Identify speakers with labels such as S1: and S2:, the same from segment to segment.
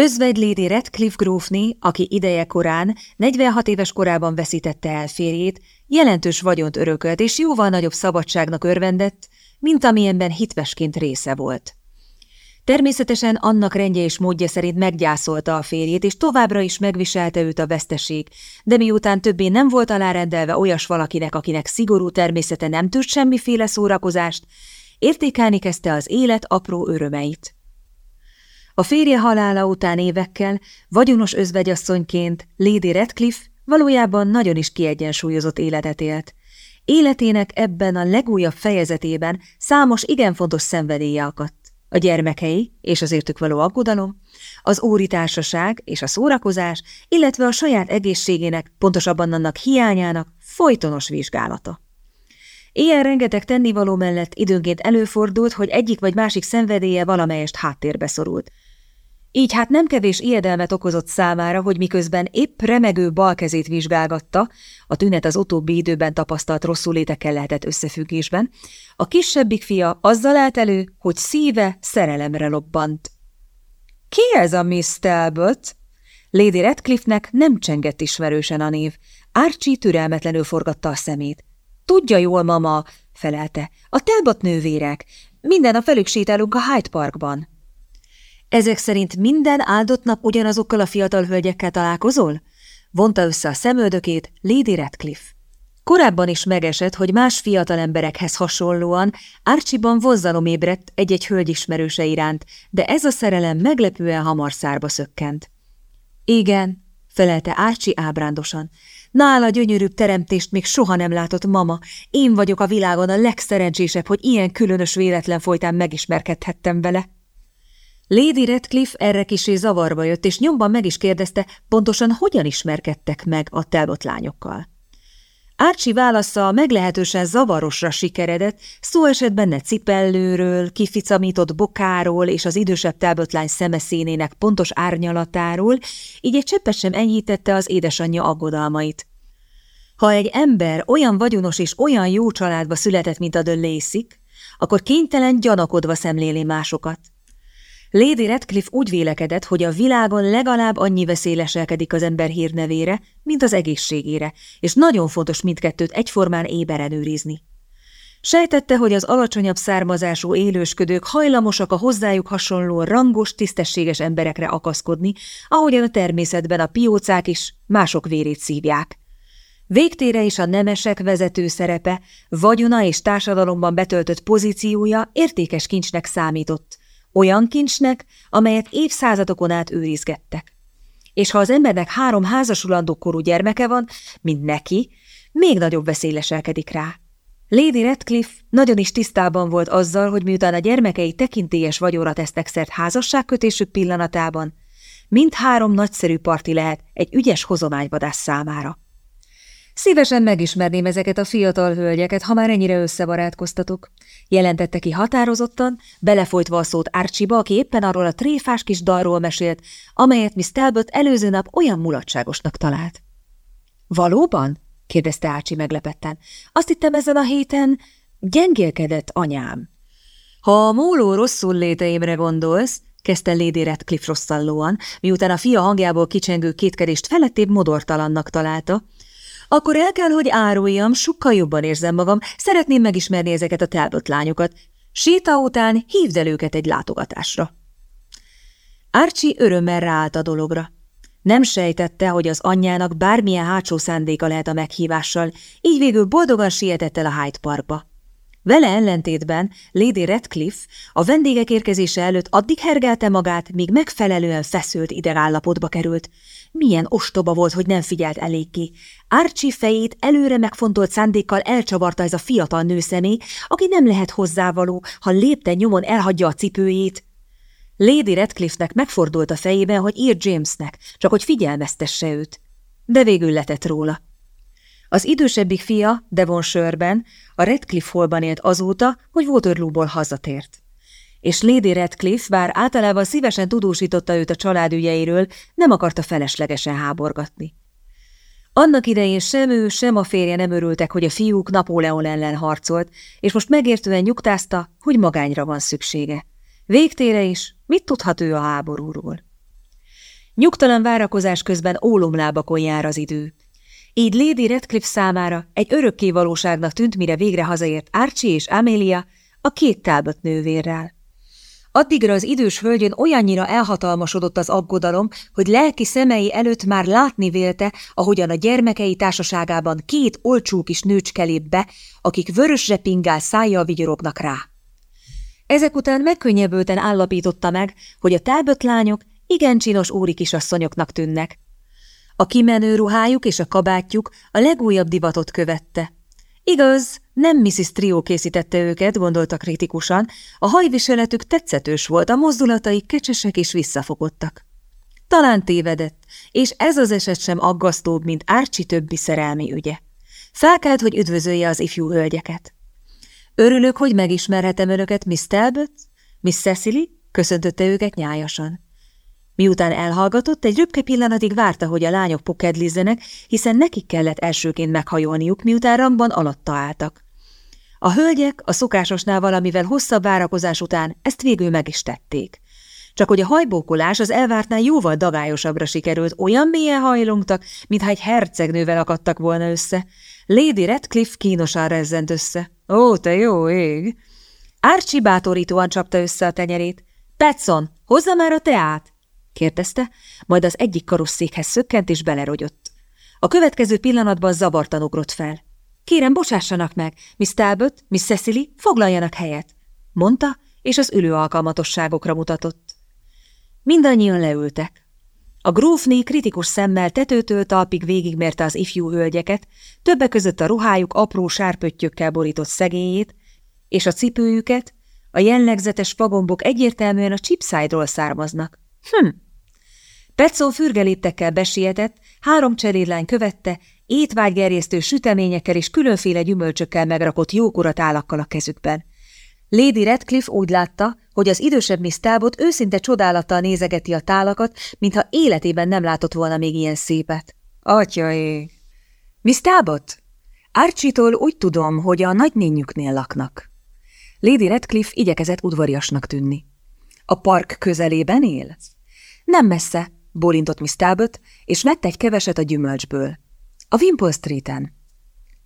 S1: Özvegy Lady Redcliffe grófné, aki ideje korán, 46 éves korában veszítette el férjét, jelentős vagyont örökölt és jóval nagyobb szabadságnak örvendett, mint amilyenben hitvesként része volt. Természetesen annak rendje és módja szerint meggyászolta a férjét, és továbbra is megviselte őt a veszteség, de miután többé nem volt alárendelve olyas valakinek, akinek szigorú természete nem tűrt semmiféle szórakozást, értékelni kezdte az élet apró örömeit. A férje halála után évekkel, vagyonos özvegyasszonyként Lady Redcliffe valójában nagyon is kiegyensúlyozott életet élt. Életének ebben a legújabb fejezetében számos igen fontos szenvedélye akadt. A gyermekei és az értük való aggodalom, az óri társaság és a szórakozás, illetve a saját egészségének, pontosabban annak hiányának folytonos vizsgálata. Ilyen rengeteg tennivaló mellett időnként előfordult, hogy egyik vagy másik szenvedélye valamelyest háttérbe szorult. Így hát nem kevés ijedelmet okozott számára, hogy miközben épp remegő bal kezét vizsgálgatta, a tünet az utóbbi időben tapasztalt rosszulétekkel lehetett összefüggésben, a kisebbik fia azzal állt elő, hogy szíve szerelemre lobbant. – Ki ez a Miss Talbot? Lady Redcliffe-nek nem csengett ismerősen a név. Archie türelmetlenül forgatta a szemét. – Tudja jól, mama, felelte. A Talbot nővérek. Minden a felük sétálunk a Hyde Parkban. Ezek szerint minden áldott nap ugyanazokkal a fiatal hölgyekkel találkozol? Vonta össze a szemöldökét Lady Radcliffe. Korábban is megesett, hogy más fiatal emberekhez hasonlóan Archie-ban vonzalom ébredt egy-egy hölgy ismerőse iránt, de ez a szerelem meglepően hamar szárba szökkent. Igen, felelte Archie ábrándosan. Nála gyönyörűbb teremtést még soha nem látott mama. Én vagyok a világon a legszerencsésebb, hogy ilyen különös véletlen folytán megismerkedhettem vele. Lady Redcliffe erre kisé zavarba jött, és nyomban meg is kérdezte, pontosan hogyan ismerkedtek meg a Talbot lányokkal. Árcsi válasza meglehetősen zavarosra sikeredett, szó esett benne cipellőről, kificamított bokáról és az idősebb Talbot lány szemeszénének pontos árnyalatáról, így egy cseppet sem enyhítette az édesanyja aggodalmait. Ha egy ember olyan vagyonos és olyan jó családba született, mint a Döllészik, akkor kénytelen gyanakodva szemléli másokat. Lady Redcliffe úgy vélekedett, hogy a világon legalább annyi veszélyleselkedik az ember hírnevére, mint az egészségére, és nagyon fontos mindkettőt egyformán éberen őrizni. Sejtette, hogy az alacsonyabb származású élősködők hajlamosak a hozzájuk hasonló rangos, tisztességes emberekre akaszkodni, ahogyan a természetben a piócák is mások vérét szívják. Végtére is a nemesek vezető szerepe, vagyona és társadalomban betöltött pozíciója értékes kincsnek számított, olyan kincsnek, amelyet évszázadokon át őrizgettek. És ha az embernek három házasulandó korú gyermeke van, mint neki, még nagyobb veszély leselkedik rá. Lady Redcliffe nagyon is tisztában volt azzal, hogy miután a gyermekei tekintélyes vagyonra tesznek szert házasságkötésük pillanatában, mind három nagyszerű parti lehet egy ügyes hozományvadász számára. Szívesen megismerném ezeket a fiatal hölgyeket, ha már ennyire összebarátkoztatok, jelentette ki határozottan, belefolytva a szót Archie-ba, aki éppen arról a tréfás kis dalról mesélt, amelyet Miss Talbot előző nap olyan mulatságosnak talált. Valóban? kérdezte Archie meglepetten. Azt hittem ezen a héten gyengélkedett anyám. Ha a móló rosszul léteimre gondolsz, kezdte Lady Radcliffe rosszallóan, miután a fia hangjából kicsengő kétkedést felettébb modortalannak találta, akkor el kell, hogy áruljam, sokkal jobban érzem magam, szeretném megismerni ezeket a Talbot lányokat. Séta után hívd el őket egy látogatásra. Archie örömmel ráállt a dologra. Nem sejtette, hogy az anyjának bármilyen hátsó szándéka lehet a meghívással, így végül boldogan sietett el a Hyde Parkba. Vele ellentétben Lady Redcliffe a vendégek érkezése előtt addig hergelte magát, míg megfelelően feszült idegállapotba került. Milyen ostoba volt, hogy nem figyelt eléggé. Archie fejét előre megfontolt szándékkal elcsavarta ez a fiatal nőszemély, aki nem lehet hozzávaló, ha lépten nyomon elhagyja a cipőjét. Lady Redcliffe-nek megfordult a fejében, hogy ír Jamesnek, csak hogy figyelmeztesse őt. De végül letett róla. Az idősebbik fia, Devonshire-ben, a Redcliffe Hallban élt azóta, hogy Waterloo-ból hazatért. És Lady Redcliffe, bár általában szívesen tudósította őt a családügyeiről, nem akarta feleslegesen háborgatni. Annak idején sem ő, sem a férje nem örültek, hogy a fiúk Napóleon ellen harcolt, és most megértően nyugtázta, hogy magányra van szüksége. Végtére is, mit tudhat ő a háborúról? Nyugtalan várakozás közben ólomlábakon jár az idő. Így Lady Redcliffe számára egy örökké valóságnak tűnt, mire végre hazaért Archie és Amelia a két Talbot nővérrel. Addigra az idős hölgyön olyannyira elhatalmasodott az aggodalom, hogy lelki szemei előtt már látni vélte, ahogyan a gyermekei társaságában két olcsó kis nőcske lép be, akik vörös repingál szájjal vigyorognak rá. Ezek után megkönnyebbülten állapította meg, hogy a Talbot igen csinos úri kisasszonyoknak tűnnek. A kimenő ruhájuk és a kabátjuk a legújabb divatot követte. Igaz, nem Mrs. Trio készítette őket, gondolta kritikusan, a hajviseletük tetszetős volt, a mozdulataik kecsesek és visszafogottak. Talán tévedett, és ez az eset sem aggasztóbb, mint Árcsi többi szerelmi ügye. Felkelt, hogy üdvözölje az ifjú hölgyeket. Örülök, hogy megismerhetem önöket, Miss Talbot, Miss Cecily, köszöntötte őket nyájasan. Miután elhallgatott, egy röpke pillanatig várta, hogy a lányok pokedlizzenek, hiszen nekik kellett elsőként meghajolniuk, miután rangban alatta álltak. A hölgyek a szokásosnál valamivel hosszabb várakozás után ezt végül meg is tették. Csak hogy a hajbókolás az elvártnál jóval dagályosabbra sikerült, olyan mélyen hajlongtak, mintha egy hercegnővel akadtak volna össze. Lady Redcliffe kínosan rezzent össze. Ó, te jó ég! Archie bátorítóan csapta össze a tenyerét. Petson, hozza már a teát! Kérdezte, majd az egyik karosszékhez szökkent és belerogyott. A következő pillanatban zavartan ugrott fel. Kérem, bocsássanak meg, Miss Talbot, Miss Cecily, foglaljanak helyet, mondta, és az ülő alkalmatosságokra mutatott. Mindannyian leültek. A grófné kritikus szemmel tetőtől talpig végigmérte az ifjú hölgyeket, többek között a ruhájuk apró sárpöttyökkel borított szegélyét, és a cipőjüket, a jellegzetes fagombok egyértelműen a chipside származnak. Hm, Petszó fürgeléptekkel besietett, három cseréllány követte, étvágygerjesztő süteményekkel és különféle gyümölcsökkel megrakott jókora tálakkal a kezükben. Lady Redcliffe úgy látta, hogy az idősebb Miss Talbot őszinte csodálattal nézegeti a tálakat, mintha életében nem látott volna még ilyen szépet. Atyaé! Miss Talbot? Archie-tól úgy tudom, hogy a nagynényüknél laknak. Lady Redcliffe igyekezett udvariasnak tűnni. A park közelében él? Nem messze, bólintott Miss Talbot, és vett egy keveset a gyümölcsből. A Wimpole Street-en.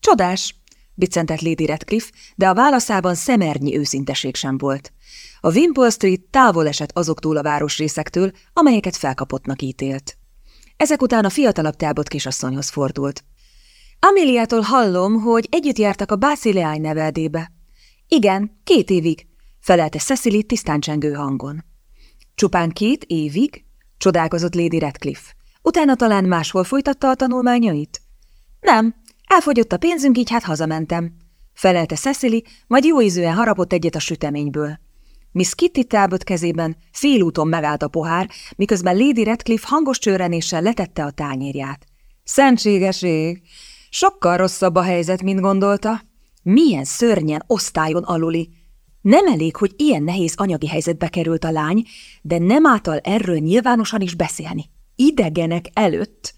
S1: Csodás, biccentett Lady Redcliffe, de a válaszában szemernyi őszinteség sem volt. A Wimpole Street távol esett azoktól a városrészektől, amelyeket felkapottnak ítélt. Ezek után a fiatalabb Talbot kisasszonyhoz fordult. Ameliától hallom, hogy együtt jártak a Basileány neveldébe. Igen, két évig, felelte Cecily tisztán csengő hangon. Csupán két évig? Csodálkozott Lady Radcliffe. Utána talán máshol folytatta a tanulmányait? Nem, elfogyott a pénzünk, így hát hazamentem. Felelte Cecily, majd jóízűen harapott egyet a süteményből. Miss Kitty Talbot kezében félúton megállt a pohár, miközben Lady Radcliffe hangos csőrenéssel letette a tányérját. Szentségeség! Sokkal rosszabb a helyzet, mint gondolta. Milyen szörnyen osztályon aluli! Nem elég, hogy ilyen nehéz anyagi helyzetbe került a lány, de nem által erről nyilvánosan is beszélni. Idegenek előtt.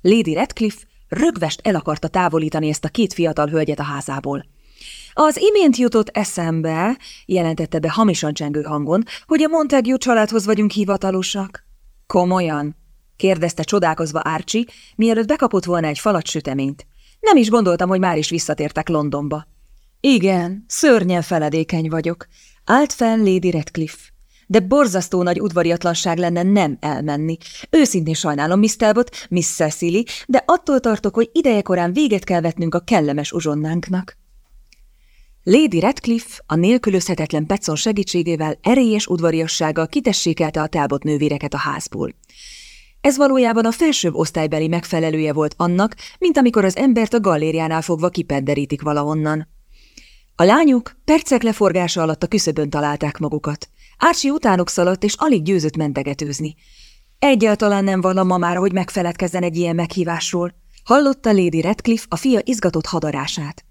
S1: Lady Redcliffe rögvest el akarta távolítani ezt a két fiatal hölgyet a házából. Az imént jutott eszembe, jelentette be hamisan csengő hangon, hogy a Montague családhoz vagyunk hivatalosak. Komolyan? kérdezte csodálkozva Archie, mielőtt bekapott volna egy falat süteményt. Nem is gondoltam, hogy már is visszatértek Londonba. Igen, szörnyen feledékeny vagyok. Állt fel Lady Redcliffe. De borzasztó nagy udvariatlanság lenne nem elmenni. Őszintén sajnálom Miss Talbot, Miss Cecily, de attól tartok, hogy idejekorán véget kell vetnünk a kellemes uzsonnánknak. Lady Redcliffe a nélkülözhetetlen Petson segítségével erélyes udvariassággal kitessékelte a Talbot nővéreket a házból. Ez valójában a felsőbb osztálybeli megfelelője volt annak, mint amikor az embert a gallériánál fogva kipedderítik valahonnan. A lányok percek leforgása alatt a küszöbön találták magukat. Ársi utánuk szaladt, és alig győzött mentegetőzni. Egyáltalán nem vallom ma már, hogy megfeledkezzen egy ilyen meghívásról. Hallotta Lady Redcliffe a fia izgatott hadarását.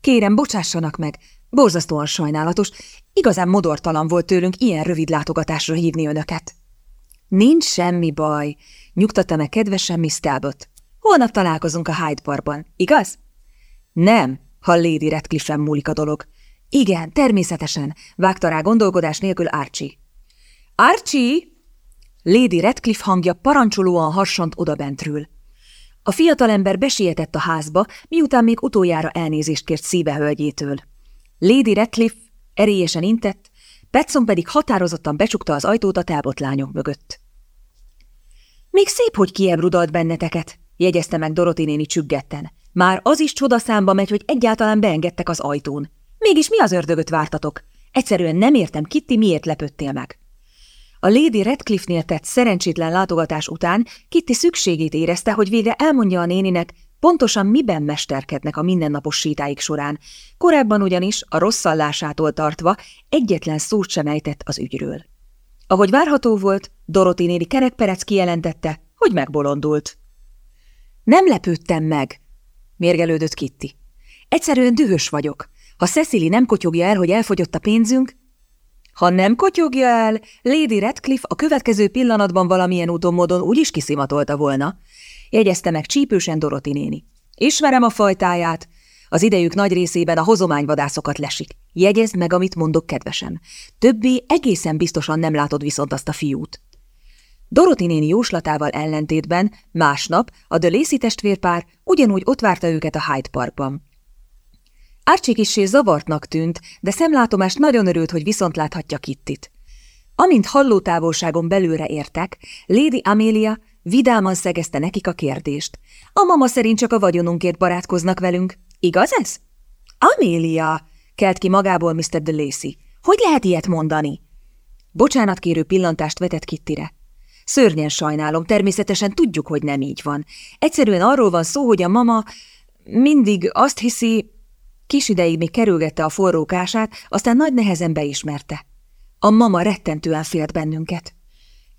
S1: Kérem, bocsássanak meg, borzasztóan sajnálatos, igazán modortalan volt tőlünk ilyen rövid látogatásra hívni önöket. Nincs semmi baj, nyugtatta meg kedvesen Miss Talbot. Holnap találkozunk a Hyde Parkban, igaz? Nem, ha Lady Redcliffe múlik a dolog. Igen, természetesen, vágta rá gondolkodás nélkül Archie. Archie! Lady Redcliffe hangja parancsolóan harsant odabentről. A fiatalember besietett a házba, miután még utoljára elnézést kért szívehölgyétől. Lady Redcliffe erélyesen intett, Petson pedig határozottan becsukta az ajtót a tábotlányok mögött. Még szép, hogy kiebrudalt benneteket, jegyezte meg Doroti néni csüggetten. Már az is csodaszámba megy, hogy egyáltalán beengedtek az ajtón. Mégis mi az ördögöt vártatok? Egyszerűen nem értem, Kitty, miért lepődtél meg. A Lady Redcliffe-nél tett szerencsétlen látogatás után Kitty szükségét érezte, hogy végre elmondja a néninek, pontosan miben mesterkednek a mindennapos sétáik során. Korábban ugyanis a rosszallásától tartva egyetlen szót sem ejtett az ügyről. Ahogy várható volt, Doroti néni kerekperec kijelentette, hogy megbolondult. Nem lepődtem meg, mérgelődött Kitty. Egyszerűen dühös vagyok. Ha Cecily nem kotyogja el, hogy elfogyott a pénzünk, ha nem kotyogja el, Lady Redcliffe a következő pillanatban valamilyen úton módon úgyis kiszimatolta volna, jegyezte meg csípősen Doroti néni. Ismerem a fajtáját. Az idejük nagy részében a hozományvadászokat lesik. Jegyezd meg, amit mondok, kedvesem. Többé egészen biztosan nem látod viszont azt a fiút. Doroti néni jóslatával ellentétben másnap a de Lacey testvérpár ugyanúgy ott várta őket a Hyde Parkban. Archie kissé zavartnak tűnt, de szemlátomást nagyon örült, hogy viszont láthatja Kittit. Amint hallótávolságon belőle értek, Lady Amelia vidáman szegezte nekik a kérdést. A mama szerint csak a vagyonunkért barátkoznak velünk. Igaz ez? Amelia! kelt ki magából Mr. de Lacy. Hogy lehet ilyet mondani? Bocsánat kérő pillantást vetett Kittire. Szörnyen sajnálom, természetesen tudjuk, hogy nem így van. Egyszerűen arról van szó, hogy a mama mindig azt hiszi, Kis ideig még kerülgette a forrókását, aztán nagy nehezen beismerte. A mama rettentően félt bennünket.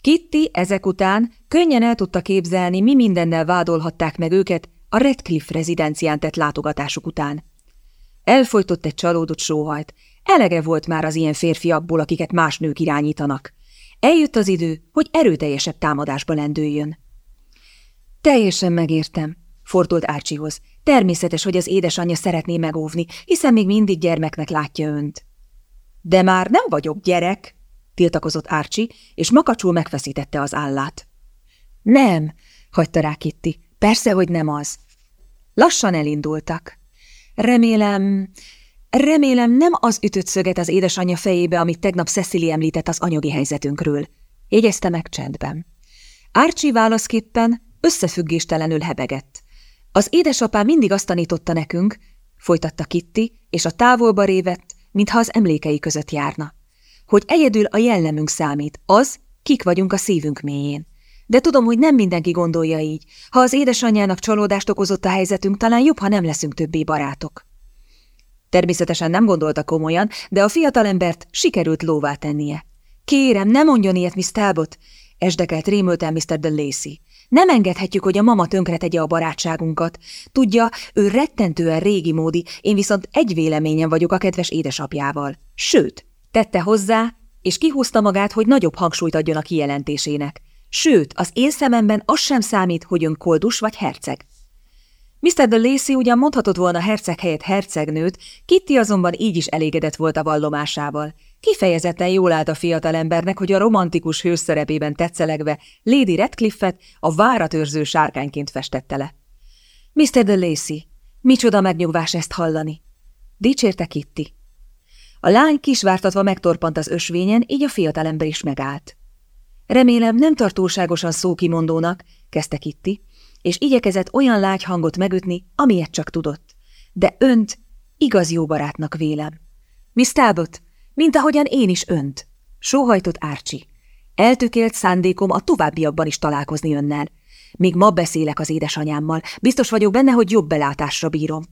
S1: Kitty ezek után könnyen el tudta képzelni, mi mindennel vádolhatták meg őket a Redcliffe rezidencián tett látogatásuk után. Elfolytott egy csalódott sóhajt. Elege volt már az ilyen férfiakból, akiket más nők irányítanak. Eljött az idő, hogy erőteljesebb támadásba lendüljön. Teljesen megértem, fordult Árcsihoz. Természetes, hogy az édesanyja szeretné megóvni, hiszen még mindig gyermeknek látja önt. De már nem vagyok gyerek, tiltakozott Árcsi, és makacsul megfeszítette az állát. Nem, hagyta rá Kitty, persze, hogy nem az. Lassan elindultak. Remélem, remélem nem az ütött szöget az édesanyja fejébe, amit tegnap Cecily említett az anyagi helyzetünkről. Jegyezte meg csendben. Árcsi válaszképpen összefüggéstelenül hebegett. Az édesapám mindig azt tanította nekünk, folytatta Kitty, és a távolba révett, mintha az emlékei között járna, hogy egyedül a jellemünk számít, az, kik vagyunk a szívünk mélyén. De tudom, hogy nem mindenki gondolja így. Ha az édesanyjának csalódást okozott a helyzetünk, talán jobb, ha nem leszünk többé barátok. Természetesen nem gondolta komolyan, de a fiatalembert sikerült lóvá tennie. Kérem, ne mondjon ilyet, Miss Talbot, esdekelt rémülten Mr. de Lacy. Nem engedhetjük, hogy a mama tönkretegye a barátságunkat. Tudja, ő rettentően régi módi, én viszont egy véleményen vagyok a kedves édesapjával. Sőt, tette hozzá, és kihúzta magát, hogy nagyobb hangsúlyt adjon a kijelentésének. Sőt, az én szememben az sem számít, hogy ön koldus vagy herceg. Mr. de Lacy ugyan mondhatott volna herceg helyett hercegnőt, Kitty azonban így is elégedett volt a vallomásával. Kifejezetten jól állt a fiatalembernek, hogy a romantikus hős szerepében tetszelegve Lady Redcliffe-et a váratőrző sárkányként festette le. Mr. de Lacy, micsoda megnyugvás ezt hallani. Dicsérte Kitty. A lány kisvártatva megtorpant az ösvényen, így a fiatalember is megállt. Remélem nem tartóságosan szókimondónak, kezdte Kitty, és igyekezett olyan lágy hangot megütni, amilyet csak tudott. De önt igaz jó barátnak vélem. Miss Talbot, mint ahogyan én is önt. Sóhajtott Árcsi. Eltökélt szándékom a továbbiakban is találkozni önnel. Még ma beszélek az édesanyámmal. Biztos vagyok benne, hogy jobb belátásra bírom.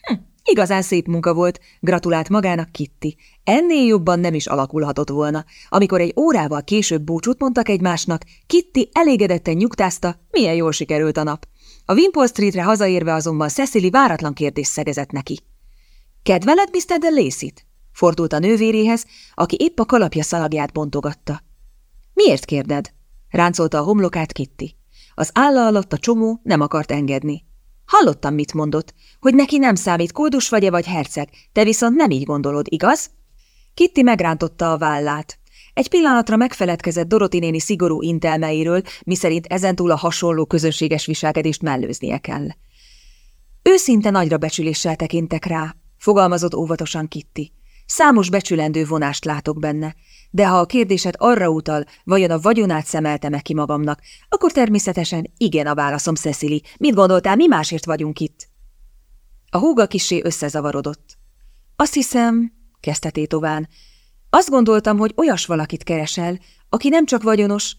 S1: Hm, igazán szép munka volt, gratulált magának Kitty. Ennél jobban nem is alakulhatott volna. Amikor egy órával később búcsút mondtak egymásnak, Kitty elégedetten nyugtázta, milyen jól sikerült a nap. A Wimpole Streetre hazaérve azonban Cecily váratlan kérdést szegezett neki. Kedveled Mr. de Lacey-t? Fordult a nővéréhez, aki épp a kalapja szalagját bontogatta. Miért kérded? Ráncolta a homlokát Kitty. Az álla alatt a csomó nem akart engedni. Hallottam, mit mondott, hogy neki nem számít kódus vagy-e vagy herceg, te viszont nem így gondolod, igaz? Kitty megrántotta a vállát. Egy pillanatra megfeledkezett Doroti néni szigorú intelmeiről, miszerint ezentúl a hasonló közönséges viselkedést mellőznie kell. Őszinte nagyra becsüléssel tekintek rá, fogalmazott óvatosan Kitti. Számos becsülendő vonást látok benne, de ha a kérdéset arra utal, vajon a vagyonát szemelte ki magamnak, akkor természetesen igen a válaszom, Cecily. Mit gondoltál, mi másért vagyunk itt? A húga kisé összezavarodott. Azt hiszem, kezdte tétován, azt gondoltam, hogy olyas valakit keresel, aki nem csak vagyonos,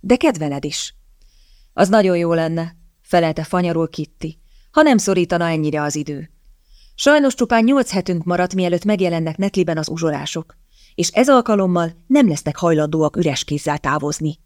S1: de kedveled is. Az nagyon jó lenne, felelte fanyarul Kitti, ha nem szorítana ennyire az idő. Sajnos csupán nyolc hetünk maradt, mielőtt megjelennek netliben az uzsolások, és ez alkalommal nem lesznek hajlandóak üres kézzel távozni.